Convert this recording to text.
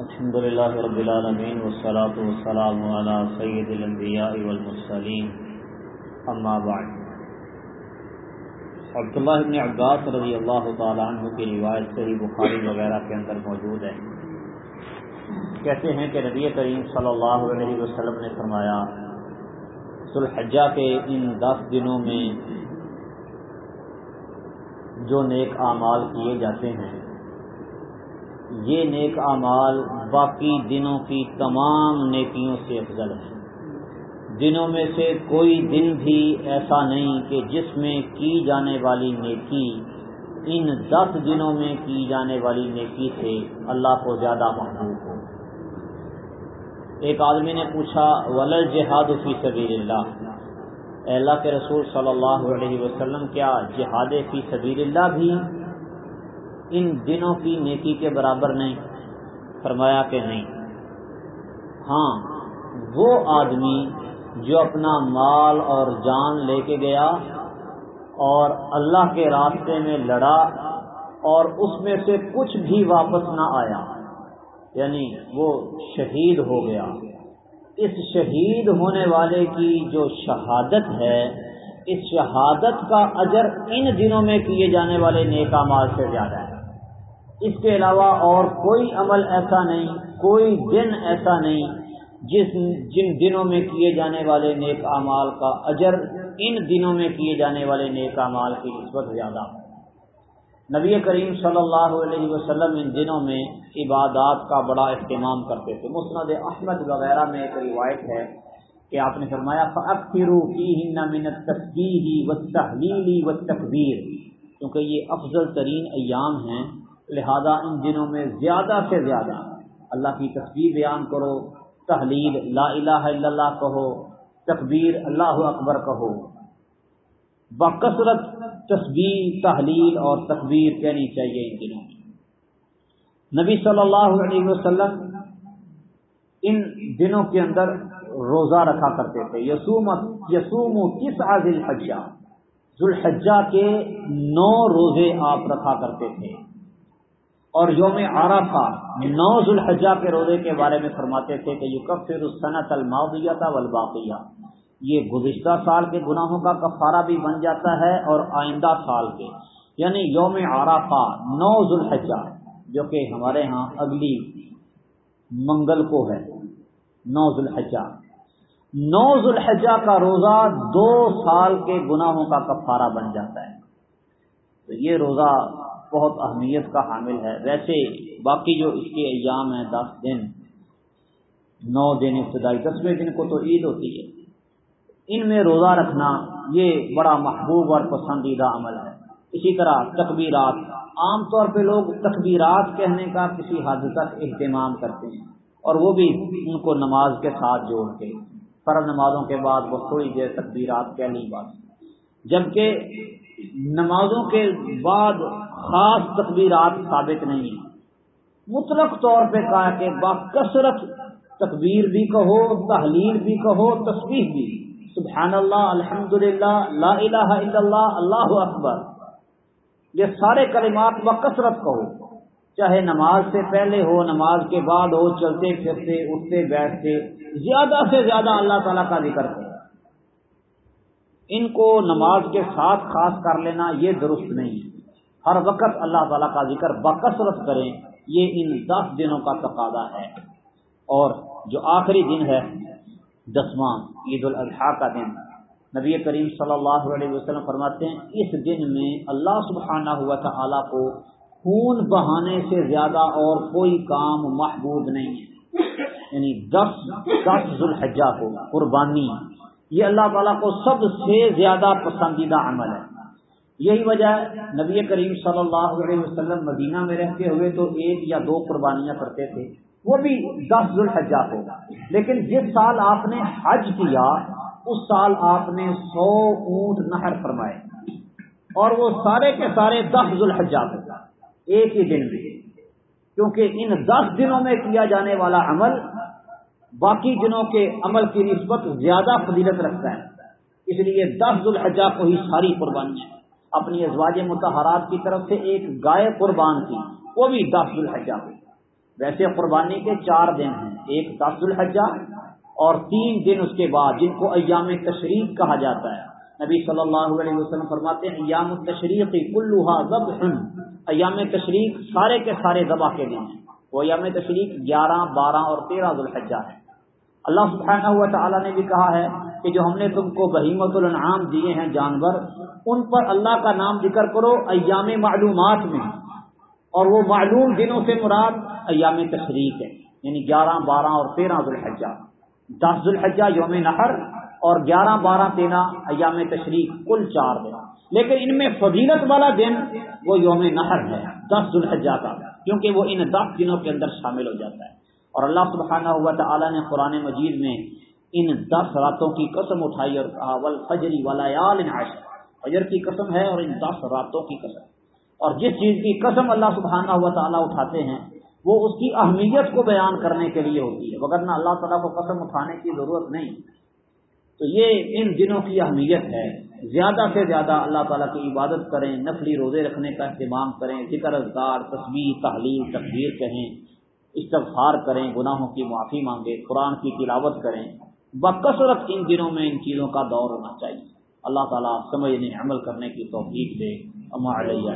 الحمد لله رب العالمين والصلاة والسلام على سيد الانبياء والمرسلين. اما بعد. عبداللہ ابن عباس رضی اللہ تعالی عنہ کی روایت صحیح بخاری وغیرہ کے اندر موجود ہے۔ کہتے ہیں کہ نبی کریم صلی اللہ علیہ وسلم نے فرمایا سلحجہ کے ان دس دنوں میں جو نیک اعمال کیے جاتے ہیں یہ نیک اعمال باقی دنوں کی تمام نیکیوں سے افضل ہیں۔ دنوں میں سے کوئی دن بھی ایسا نہیں کہ جس میں کی جانے والی نیکی، ان دس دنوں میں کی جانے والی نیکی سے اللہ کو زیادہ محبوب ہو ایک آدمی نے پوچھا ولر جہاد فی سبیل اللہ؟ اللہ کے رسول صلی اللہ علیہ وسلم، کیا جہاد فی سبیل اللہ بھی ان دنوں کی نیکی کے برابر نہیں، فرمایا کہ نہیں۔ ہاں وہ آدمی جو اپنا مال اور جان لے کے گیا اور اللہ کے راستے میں لڑا اور اس میں سے کچھ بھی واپس نہ آیا یعنی وہ شہید ہو گیا۔ اس شہید ہونے والے کی جو شہادت ہے، اس شہادت کا اجر ان دنوں میں کیے جانے والے نیکا مال سے زیادہ ہے۔ اس کے علاوہ اور کوئی عمل ایسا نہیں، کوئی دن ایسا نہیں جس جن دنوں میں کیے جانے والے نیک اعمال کا اجر ان دنوں میں کیے جانے والے نیک اعمال کی نسبت زیادہ۔ نبی کریم صلی اللہ علیہ وسلم ان دنوں میں عبادات کا بڑا اہتمام کرتے تھے۔ مسند احمد وغیرہ میں ایک روایت ہے کہ آپ نے فرمایا منت تصویر و تحلیلی و تقبیر کیونکہ یہ افضل ترین ایام ہیں لہذا ان دنوں میں زیادہ سے زیادہ اللہ کی تصویر بیان کرو، تحلیل، لا الہ الا اللہ کہو، تکبیر، اللہ اکبر کہو۔ بکثرت تصویر تحلیل اور تکبیر کہنی چاہیے ان دنوں میں۔ نبی صلی اللہ علیہ وسلم ان دنوں کے اندر روزہ رکھا کرتے تھے۔ یسوم یسوم کس عادل حجہ ذوالحجہ کے نو روزے آپ رکھا کرتے تھے۔ اور یوم عرفہ، نو ذوالحجہ کے روزے کے بارے میں فرماتے تھے کہ یہ کفر الصنت الماضیہ والباقیہ۔ یہ گزشتہ سال کے گناہوں کا کفارہ بھی بن جاتا ہے اور آئندہ سال کے۔ یعنی یوم عرفہ، نو ذوالحجہ، جو کہ ہمارے ہاں اگلی منگل کو ہے۔ نو ذوالحجہ۔ نو ذوالحجہ کا روزہ دو سال کے گناہوں کا کفارہ بن جاتا ہے۔ تو یہ روزہ بہت اہمیت کا حامل ہے۔ ویسے باقی جو اس کے ایام ہیں، دس دن، نو دن ابتدائی دسویں دن کو تو عید ہوتی ہے۔ ان میں روزہ رکھنا یہ بڑا محبوب اور پسندیدہ عمل ہے۔ اسی طرح تقبیرات عام طور پہ لوگ تقبیرات کہنے کا کسی حد تک اہتمام کرتے ہیں اور وہ بھی ان کو نماز کے ساتھ جوڑ کے۔ فرض نمازوں کے بعد وہ تھوڑی دیر تقبیرات کہہ لی بات۔ جبکہ نمازوں کے بعد خاص تقبیرات ثابت نہیں ہیں۔ مطلق طور پہ کہا کہ باکثرت تقبیر بھی کہو، تحلیل بھی کہو تصویر بھی۔ سبحان اللہ الحمد للہ لا الہ الا اللہ اللہ اکبر۔ یہ سارے کلمات بکثرت کہو۔ چاہے نماز سے پہلے ہو، نماز کے بعد ہو، چلتے پھرتے، اٹھتے، بیٹھتے، زیادہ سے زیادہ اللہ تعالیٰ کا ذکر کرو۔ ان کو نماز کے ساتھ خاص کر لینا یہ درست نہیں۔ ہر وقت اللہ تعالیٰ کا ذکر بکثرت کریں، یہ ان دس دنوں کا تقاضا ہے۔ اور جو آخری دن ہے، دسواں عید الاضحیٰ کا دن۔ نبی کریم صلی اللہ علیہ وسلم فرماتے ہیں، اس دن میں اللہ سبحانہ ہوا تھا کو خون بہانے سے زیادہ اور کوئی کام محبوب نہیں ہے۔ یعنی دس دس ذوالحجہ کو، قربانی۔ یہ اللہ تعالیٰ کو سب سے زیادہ پسندیدہ عمل ہے۔ یہی وجہ نبی کریم صلی اللہ علیہ وسلم مدینہ میں رہتے ہوئے تو ایک یا دو قربانیاں کرتے تھے۔ وہ بھی دس ذوالحجہ کو۔ لیکن جس سال آپ نے حج کیا، اس سال آپ نے سو اونٹ نہر فرمائے۔ اور وہ سارے کے سارے دس ذوالحجہ کو۔ ایک ہی دن میں۔ کیونکہ ان دس دنوں میں کیا جانے والا عمل باقی دنوں کے عمل کی نسبت زیادہ فضیلت رکھتا ہے۔ اس لیے دس ذوالحجہ کو ہی ساری قربانی ہے۔ اپنی ازواج متحرات کی طرف سے ایک گائے قربان کی، وہ بھی دس ذوالحجہ ہوئی ویسے قربانی کے چار دن ہیں۔ ایک دس الحجہ اور تین دن اس کے بعد، جن کو ایام تشریق کہا جاتا ہے۔ نبی صلی اللہ علیہ وسلم فرماتے ہیں، ایام تشریق کلوہا ضبح ایام تشریق سارے کے سارے ذبح کے دن ہیں۔ وہ ایام تشریق گیارہ، بارہ اور تیرہ ذوالحجہ ہے اللہ سبحانہ ہوا تعالیٰ نے بھی کہا ہے کہ جو ہم نے تم کو بہیمت الانعام دیے ہیں جانور، ان پر اللہ کا نام ذکر کرو ایام معلومات میں۔ اور وہ معلوم دنوں سے مراد ایام تشریق ہے یعنی گیارہ، بارہ اور تیرہ ذوالحجہ۔ دس ذوالحجہ یوم نہر اور گیارہ، بارہ، تیرہ ایام تشریق، کل چار دن۔ لیکن ان میں فضیلت والا دن وہ یوم نہر ہے، دس ذوالحجہ کا، کیونکہ وہ ان دس دنوں کے اندر شامل ہو جاتا ہے۔ اور اللہ سبحانہ ہوا تعالیٰ نے قرآن مجید میں ان دس راتوں کی قسم اٹھائی اور کہا ول فجری ولا فجر کی قسم ہے اور ان دس راتوں کی قسم۔ اور جس چیز کی قسم اللہ سبحانہ ہوا تعالیٰ اٹھاتے ہیں، وہ اس کی اہمیت کو بیان کرنے کے لیے ہوتی ہے۔ وغیرہ اللہ تعالیٰ کو قسم اٹھانے کی ضرورت نہیں۔ تو یہ ان دنوں کی اہمیت ہے۔ زیادہ سے زیادہ اللہ تعالیٰ کی عبادت کریں، نفلی روزے رکھنے کا اہتمام کریں، ذکر اذکار تصویر تحلیل تقریر کہیں۔ استغفار کریں، گناہوں کی معافی مانگیں، قرآن کی تلاوت کریں۔ بکثرت ان دنوں میں ان چیزوں کا دور ہونا چاہیے۔ اللہ تعالیٰ سمجھنے یعنی عمل کرنے کی توفیق دے۔ علیہ